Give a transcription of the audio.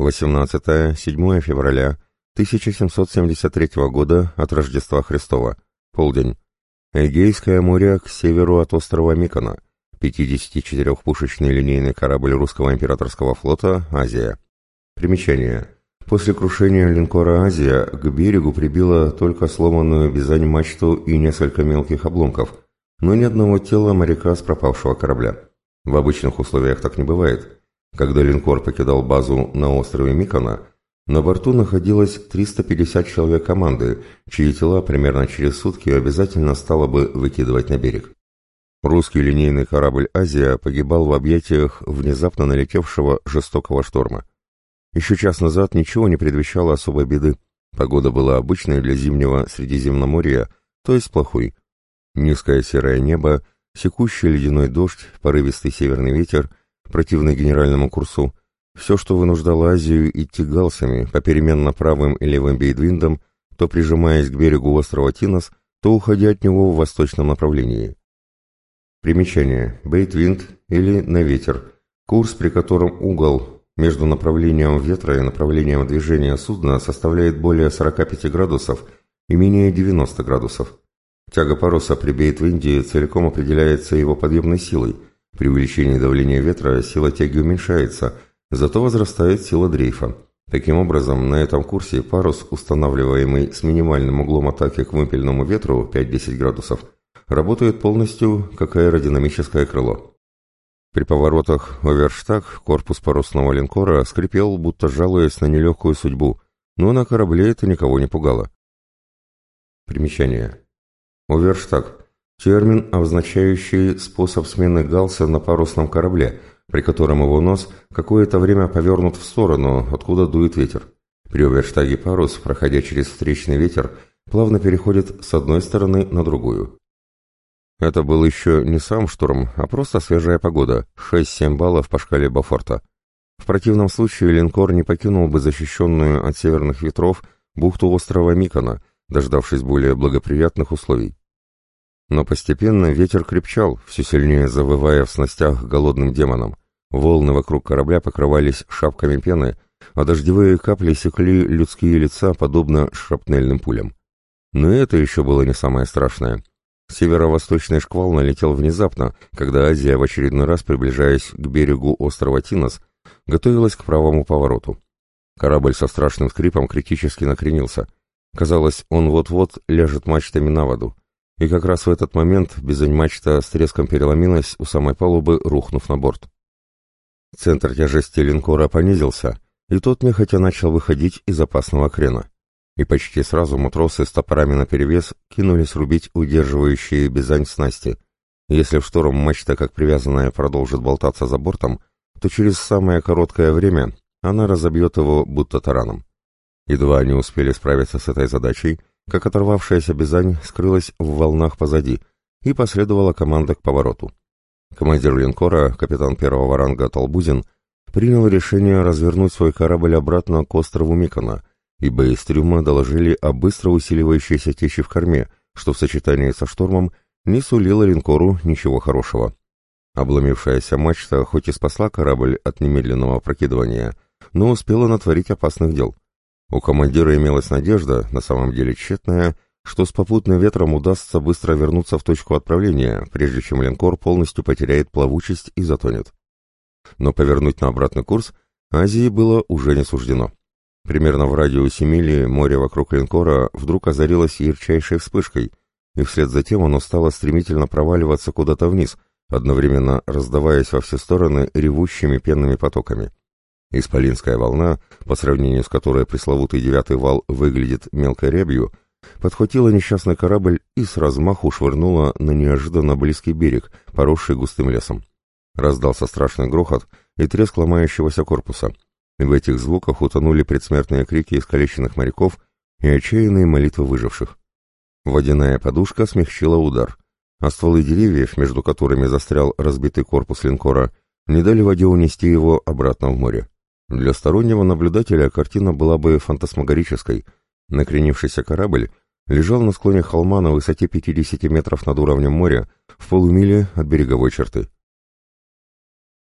18-7 февраля 1773 года от Рождества Христова. Полдень. Эгейское море к северу от острова Микона. 54-пушечный линейный корабль русского императорского флота «Азия». Примечание. После крушения линкора «Азия» к берегу прибило только сломанную бизань мачту и несколько мелких обломков, но ни одного тела моряка с пропавшего корабля. В обычных условиях так не бывает. Когда линкор покидал базу на острове Микона, на борту находилось 350 человек команды, чьи тела примерно через сутки обязательно стало бы выкидывать на берег. Русский линейный корабль «Азия» погибал в объятиях внезапно налетевшего жестокого шторма. Еще час назад ничего не предвещало особой беды. Погода была обычной для зимнего Средиземноморья, то есть плохой. Низкое серое небо, секущий ледяной дождь, порывистый северный ветер, противный генеральному курсу, все, что вынуждало Азию идти галсами, попеременно правым и левым бейдвиндом, то прижимаясь к берегу острова Тинос, то уходя от него в восточном направлении. Примечание. Бейтвинд или на ветер. Курс, при котором угол между направлением ветра и направлением движения судна составляет более 45 градусов и менее 90 градусов. Тяга паруса при Бейтвинде целиком определяется его подъемной силой – при увеличении давления ветра сила тяги уменьшается, зато возрастает сила дрейфа. Таким образом, на этом курсе парус, устанавливаемый с минимальным углом атаки к вымпельному ветру 5-10 градусов, работает полностью как аэродинамическое крыло. При поворотах оверштаг корпус парусного линкора скрипел, будто жалуясь на нелегкую судьбу, но на корабле это никого не пугало. Примечание. Оверштаг Термин, обозначающий способ смены галса на парусном корабле, при котором его нос какое-то время повернут в сторону, откуда дует ветер. При оверштаге парус, проходя через встречный ветер, плавно переходит с одной стороны на другую. Это был еще не сам шторм, а просто свежая погода, 6-7 баллов по шкале Бафорта. В противном случае линкор не покинул бы защищенную от северных ветров бухту острова Микона, дождавшись более благоприятных условий. Но постепенно ветер крепчал, все сильнее завывая в снастях голодным демоном. Волны вокруг корабля покрывались шапками пены, а дождевые капли секли людские лица, подобно шрапнельным пулям. Но это еще было не самое страшное. Северо-восточный шквал налетел внезапно, когда Азия, в очередной раз приближаясь к берегу острова Тинос, готовилась к правому повороту. Корабль со страшным скрипом критически накренился. Казалось, он вот-вот ляжет мачтами на воду. И как раз в этот момент бизань-мачта с треском переломилась у самой палубы, рухнув на борт. Центр тяжести линкора понизился, и тот нехотя начал выходить из опасного крена. И почти сразу матросы с топорами наперевес кинулись рубить удерживающие бизань снасти. Если в шторм мачта, как привязанная, продолжит болтаться за бортом, то через самое короткое время она разобьет его будто тараном. Едва они успели справиться с этой задачей, как оторвавшаяся Бизань скрылась в волнах позади, и последовала команда к повороту. Командир линкора, капитан первого ранга Толбузин, принял решение развернуть свой корабль обратно к острову Микона, ибо из трюма доложили о быстро усиливающейся течи в корме, что в сочетании со штормом не сулило линкору ничего хорошего. Обломившаяся мачта хоть и спасла корабль от немедленного прокидывания, но успела натворить опасных дел — у командира имелась надежда, на самом деле тщетная, что с попутным ветром удастся быстро вернуться в точку отправления, прежде чем линкор полностью потеряет плавучесть и затонет. Но повернуть на обратный курс Азии было уже не суждено. Примерно в радиусе мили море вокруг линкора вдруг озарилось ярчайшей вспышкой, и вслед за тем оно стало стремительно проваливаться куда-то вниз, одновременно раздаваясь во все стороны ревущими пенными потоками. Исполинская волна, по сравнению с которой пресловутый девятый вал выглядит мелкой рябью, подхватила несчастный корабль и с размаху швырнула на неожиданно близкий берег, поросший густым лесом. Раздался страшный грохот и треск ломающегося корпуса. В этих звуках утонули предсмертные крики искалеченных моряков и отчаянные молитвы выживших. Водяная подушка смягчила удар, а стволы деревьев, между которыми застрял разбитый корпус линкора, не дали воде унести его обратно в море. Для стороннего наблюдателя картина была бы фантасмагорической. Накренившийся корабль лежал на склоне холма на высоте 50 метров над уровнем моря, в полумиле от береговой черты.